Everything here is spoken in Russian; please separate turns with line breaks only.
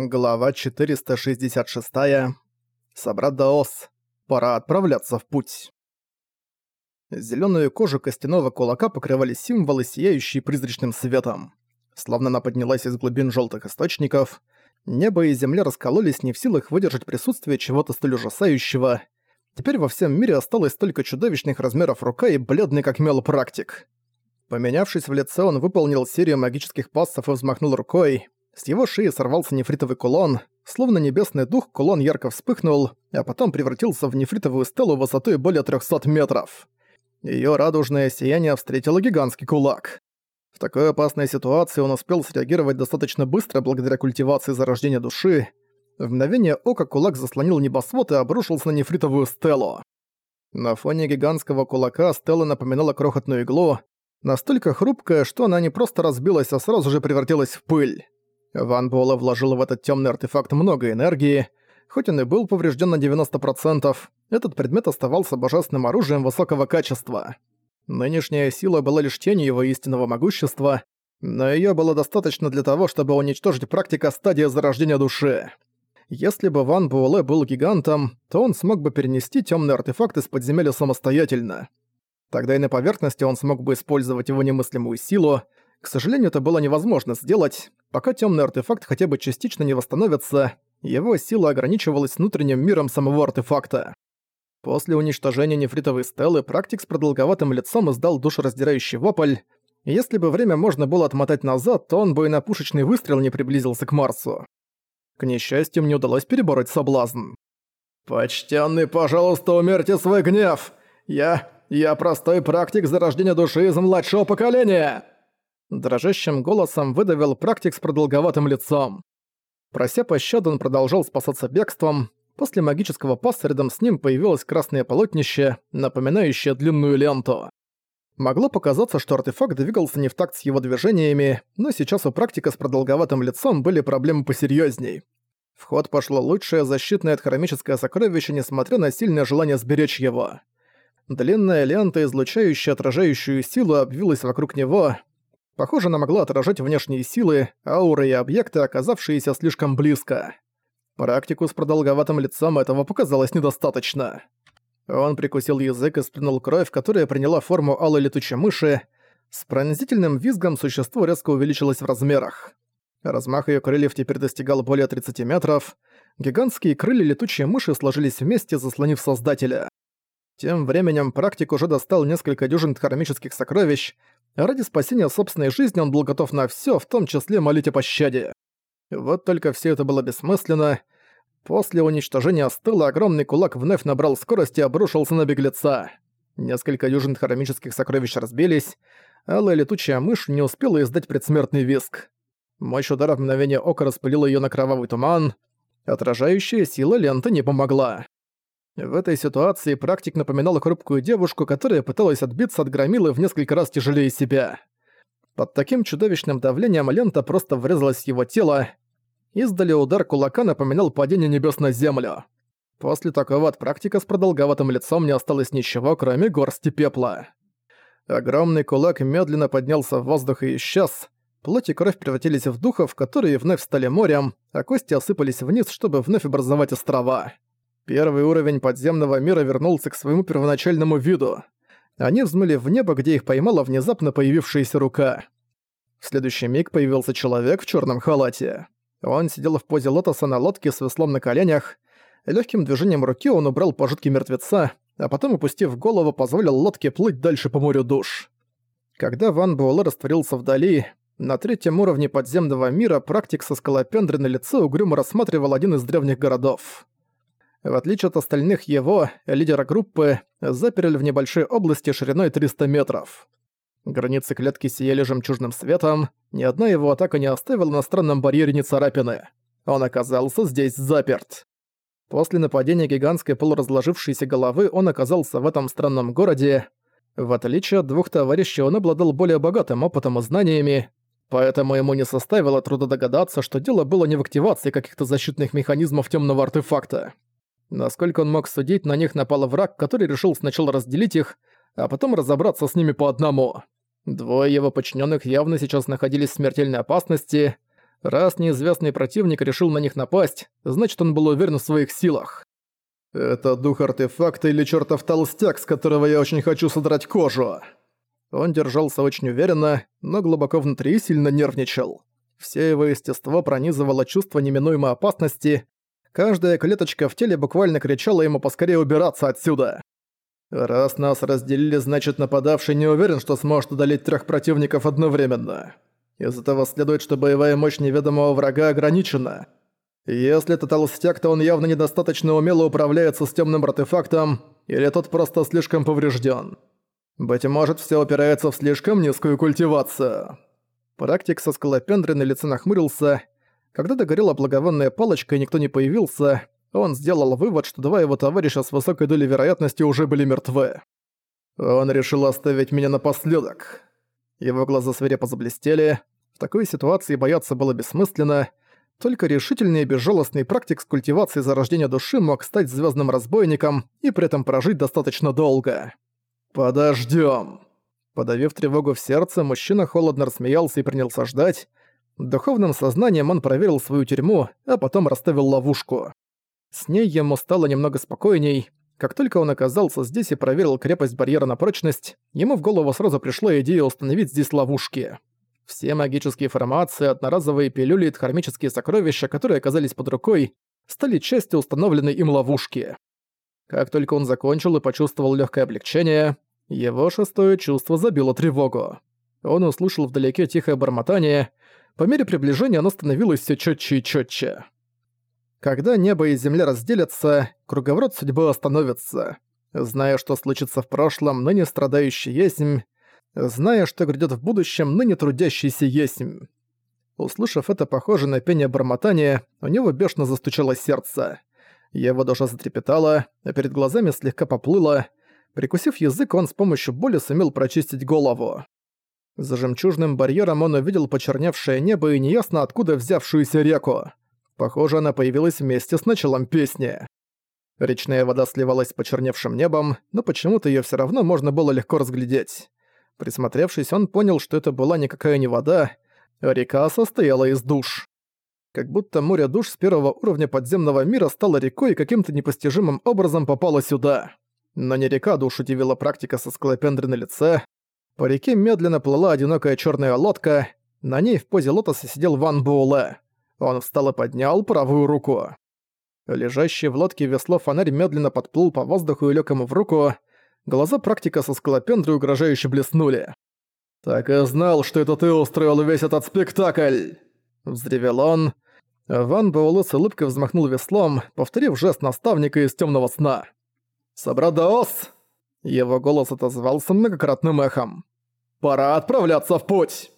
Глава 466. Собрат Даос. Пора отправляться в путь. Зелёную кожу костяного кулака покрывали символы, сияющие призрачным светом. Словно она поднялась из глубин жёлтых источников, небо и земля раскололись не в силах выдержать присутствие чего-то столь ужасающего. Теперь во всем мире осталось только чудовищных размеров рука и бледный как мел практик. Поменявшись в лице, он выполнил серию магических пассов и взмахнул рукой, с его шеи сорвался нефритовый кулон, словно небесный дух кулон ярко вспыхнул, а потом превратился в нефритовую стелу высотой более 300 метров. Её радужное сияние встретило гигантский кулак. В такой опасной ситуации он успел среагировать достаточно быстро благодаря культивации зарождения души. В мгновение ока кулак заслонил небосвод и обрушился на нефритовую стелу. На фоне гигантского кулака стела напоминала крохотную иглу, настолько хрупкая, что она не просто разбилась, а сразу же превратилась в пыль. Ван Буэлэ вложил в этот темный артефакт много энергии. Хоть он и был поврежден на 90%, этот предмет оставался божественным оружием высокого качества. Нынешняя сила была лишь тенью его истинного могущества, но ее было достаточно для того, чтобы уничтожить практика стадии зарождения души. Если бы Ван Буэлэ был гигантом, то он смог бы перенести темный артефакт из подземелья самостоятельно. Тогда и на поверхности он смог бы использовать его немыслимую силу, к сожалению, это было невозможно сделать. Пока темный артефакт хотя бы частично не восстановится, его сила ограничивалась внутренним миром самого артефакта. После уничтожения нефритовой стелы практик с продолговатым лицом издал душераздирающий вопль. Если бы время можно было отмотать назад, то он бы и на пушечный выстрел не приблизился к Марсу. К несчастью, мне удалось перебороть соблазн. «Почтенный, пожалуйста, умерьте свой гнев! Я... я простой практик зарождения души из младшего поколения!» Дрожащим голосом выдавил практик с продолговатым лицом. Прося пощады, он продолжал спасаться бегством. После магического паса рядом с ним появилось красное полотнище, напоминающее длинную ленту. Могло показаться, что артефакт двигался не в такт с его движениями, но сейчас у практика с продолговатым лицом были проблемы посерьезней. В ход пошло лучшее защитное от хромическое сокровище, несмотря на сильное желание сберечь его. Длинная лента, излучающая отражающую силу, обвилась вокруг него, Похоже, она могла отражать внешние силы, ауры и объекты, оказавшиеся слишком близко. Практику с продолговатым лицом этого показалось недостаточно. Он прикусил язык и сплюнул кровь, которая приняла форму алой летучей мыши. С пронзительным визгом существо резко увеличилось в размерах. Размах ее крыльев теперь достигал более 30 метров. Гигантские крылья летучей мыши сложились вместе, заслонив Создателя. Тем временем практик уже достал несколько дюжин кармических сокровищ, Ради спасения собственной жизни он был готов на всё, в том числе молить о пощаде. Вот только всё это было бессмысленно. После уничтожения стыла огромный кулак вновь набрал скорость и обрушился на беглеца. Несколько дюжин хромических сокровищ разбились, алая летучая мышь не успела издать предсмертный виск. Мощь удара в мгновение ока распылила её на кровавый туман. Отражающая сила ленты не помогла. В этой ситуации практик напоминал хрупкую девушку, которая пыталась отбиться от громилы в несколько раз тяжелее себя. Под таким чудовищным давлением лента просто врезалась в его тело. Издали удар кулака напоминал падение небес на землю. После такого от практика с продолговатым лицом не осталось ничего, кроме горсти пепла. Огромный кулак медленно поднялся в воздух и исчез. Плоть и кровь превратились в духов, которые вновь стали морем, а кости осыпались вниз, чтобы вновь образовать острова. Первый уровень подземного мира вернулся к своему первоначальному виду. Они взмыли в небо, где их поймала внезапно появившаяся рука. В следующий миг появился человек в черном халате. Он сидел в позе лотоса на лодке с веслом на коленях. Легким движением руки он убрал пожитки мертвеца, а потом, опустив голову, позволил лодке плыть дальше по морю душ. Когда Ван Буэлэ растворился вдали, на третьем уровне подземного мира практик со скалопендры на лице угрюмо рассматривал один из древних городов. В отличие от остальных его, лидера группы, заперли в небольшой области шириной 300 метров. Границы клетки сияли жемчужным светом, ни одна его атака не оставила на странном барьере ни царапины. Он оказался здесь заперт. После нападения гигантской полуразложившейся головы он оказался в этом странном городе. В отличие от двух товарищей, он обладал более богатым опытом и знаниями, поэтому ему не составило труда догадаться, что дело было не в активации каких-то защитных механизмов темного артефакта. Насколько он мог судить, на них напал враг, который решил сначала разделить их, а потом разобраться с ними по одному. Двое его подчиненных явно сейчас находились в смертельной опасности. Раз неизвестный противник решил на них напасть, значит он был уверен в своих силах. «Это дух артефакта или чертов толстяк, с которого я очень хочу содрать кожу?» Он держался очень уверенно, но глубоко внутри сильно нервничал. Все его естество пронизывало чувство неминуемой опасности, каждая клеточка в теле буквально кричала ему поскорее убираться отсюда. «Раз нас разделили, значит нападавший не уверен, что сможет удалить трех противников одновременно. Из этого следует, что боевая мощь неведомого врага ограничена. Если это толстяк, то он явно недостаточно умело управляется с темным артефактом, или тот просто слишком поврежден. Быть может, все упирается в слишком низкую культивацию. Практик со скалопендрой на лице нахмурился. Когда догорела благовонная палочка и никто не появился, он сделал вывод, что два его товарища с высокой долей вероятности уже были мертвы. Он решил оставить меня напоследок. Его глаза свирепо заблестели. В такой ситуации бояться было бессмысленно. Только решительный и безжалостный практик с культивацией зарождения души мог стать звездным разбойником и при этом прожить достаточно долго. «Подождём!» Подавив тревогу в сердце, мужчина холодно рассмеялся и принялся ждать. Духовным сознанием он проверил свою тюрьму, а потом расставил ловушку. С ней ему стало немного спокойней. Как только он оказался здесь и проверил крепость барьера на прочность, ему в голову сразу пришла идея установить здесь ловушки. Все магические формации, одноразовые пилюли и дхармические сокровища, которые оказались под рукой, стали частью установленной им ловушки. Как только он закончил и почувствовал легкое облегчение, его шестое чувство забило тревогу. Он услышал вдалеке тихое бормотание. По мере приближения оно становилось все четче и четче. Когда небо и земля разделятся, круговорот судьбы остановится. Зная, что случится в прошлом, ныне страдающий есмь, зная, что грядет в будущем, ныне трудящийся есмь. Услышав это похоже на пение бормотания, у него бешено застучало сердце. Его душа затрепетала, а перед глазами слегка поплыла. Прикусив язык, он с помощью боли сумел прочистить голову. За жемчужным барьером он увидел почерневшее небо и неясно откуда взявшуюся реку. Похоже, она появилась вместе с началом песни. Речная вода сливалась с почерневшим небом, но почему-то её всё равно можно было легко разглядеть. Присмотревшись, он понял, что это была никакая не вода, а река состояла из душ как будто море душ с первого уровня подземного мира стало рекой и каким-то непостижимым образом попало сюда. Но не река душ удивила практика со склопендрой на лице. По реке медленно плыла одинокая черная лодка, на ней в позе лотоса сидел Ван Буэлэ. Он встал и поднял правую руку. Лежащий в лодке весло фонарь медленно подплыл по воздуху и лёг ему в руку. Глаза практика со скалопендрой угрожающе блеснули. «Так и знал, что это ты устроил весь этот спектакль!» Взревел он. Ван Буэлэ с улыбкой взмахнул веслом, повторив жест наставника из темного сна. «Собрадаос!» Его голос отозвался многократным эхом. «Пора отправляться в путь!»